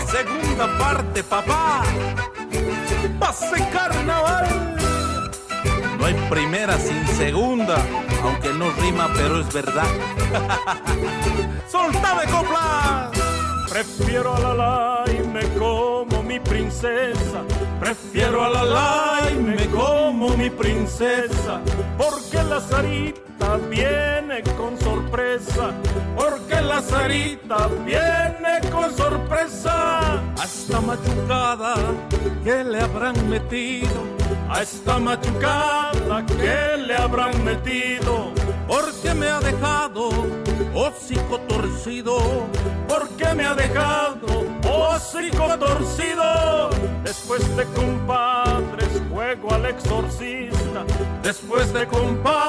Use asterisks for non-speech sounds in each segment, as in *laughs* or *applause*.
Segunda parte, papá. Pase carnaval. No hay primera sin segunda, aunque no rima, pero es verdad. *laughs* ¡Soltame copla! Prefiero a la la como mi princesa. Prefiero a la la como mi princesa. Porque la zarita viene con sorpresa. La zarita viene con sorpresa. A esta machucada que le habrán metido. A esta machucada que le habrán metido. Porque me ha dejado hocico torcido. Porque me ha dejado hocico torcido. Después de compadres juego al exorcista. Después de compadres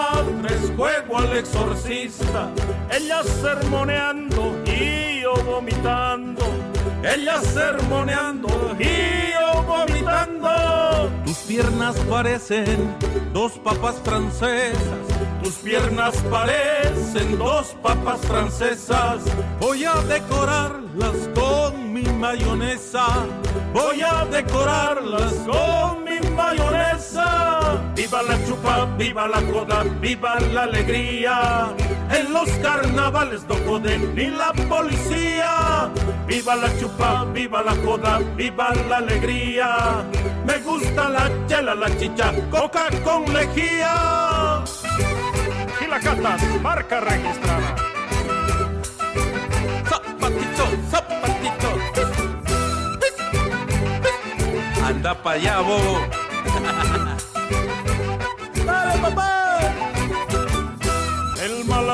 juego al exorcista. Ella sermoneando y yo vomitando. Ella sermoneando y yo vomitando. Tus piernas parecen dos papas francesas. Tus piernas parecen dos papas francesas. Voy a decorarlas con mi mayonesa. Voy a decorarlas con mi viva la coda, viva la alegría. En los carnavales no jode ni la policía. Viva la chupa, viva la joda, viva la alegría. Me gusta la chela, la chicha, coca con lejía. Y la catas, marca registrada. Zapatito, zapatito. Anda pa' allá, bobo.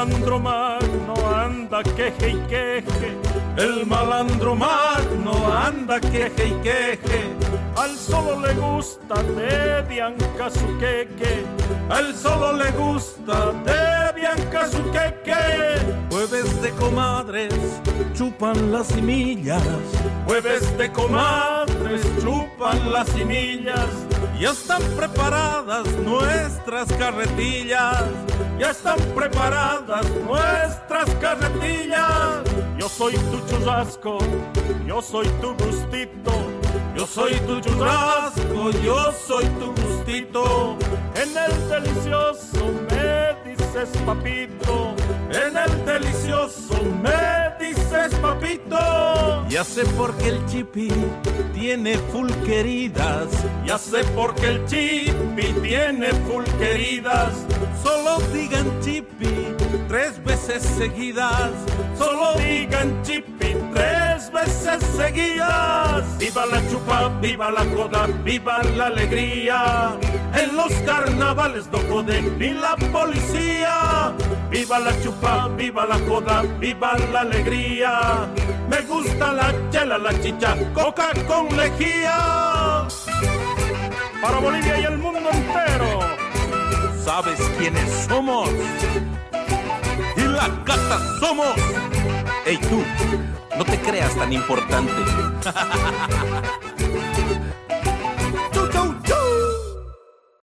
Malandro magno anda queje y queje. El malandro magno anda queje y queje. Al solo le gusta de Bianca su queque. Al solo le gusta de Bianca su queque. Jueves de comadres chupan las semillas. Jueves de comadres chupan las semillas. Ya están preparadas nuestras carretillas. Ya están preparadas nuestras carretillas. Yo soy tu churrasco, yo soy tu gustito. Yo soy tu churrasco, yo soy tu gustito. En el delicioso me dices papito. En el delicioso me dices papito. Ya sé por qué el chipi tiene full queridas. Ya sé por qué el chipi tiene full queridas. Solo digan chipi tres veces seguidas. Solo digan chipi tres veces seguidas. Viva la chupa, viva la coda, viva la alegría. En los carnavales no jode ni la policía. Viva la chupa, viva la coda, viva la alegría. Me gusta la chela, la chicha, coca con lejía. Para Bolivia y el mundo entero. ¿Sabes quiénes somos? Y la cata somos. Ey tú, no te creas tan importante. *laughs*